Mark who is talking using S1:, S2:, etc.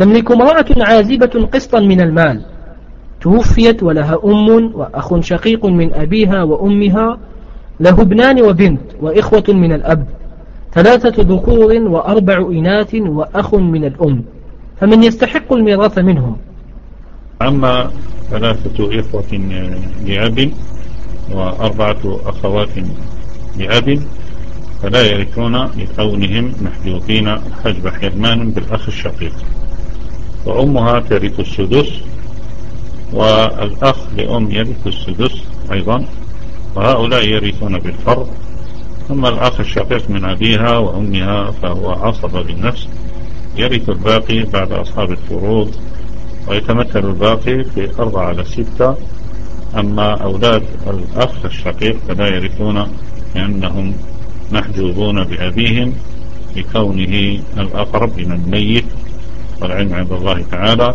S1: تملك امرأة عازبة قسطا من المال. توفيت ولها أم وأخ شقيق من أبيها وأمها له ابنان وبنت وإخوة من الأب ثلاثة ذكور وأربع إناث وأخ من الأم فمن يستحق الميراث منهم.
S2: أما ثلاثة إخوة لأب وأربعة أخوات لأب فلا يرثون لكونهم محجوبين. حجب حرمان بالأخ الشقيق. وأمها ترث السدس والأخ لأم يرث السدس أيضا وهؤلاء يرثون بالفرض. ثم الأخ الشقيق من أبيها وأمها فهو عصب بالنفس يرث الباقي بعد أصحاب الفروض ويتمثل الباقي في أربعة على ستة. أما أولاد الأخ الشقيق فلا يرثون لأنهم محجوبون بأبيهم لكونه الأقرب من الميت. والعلم عند الله تعالى.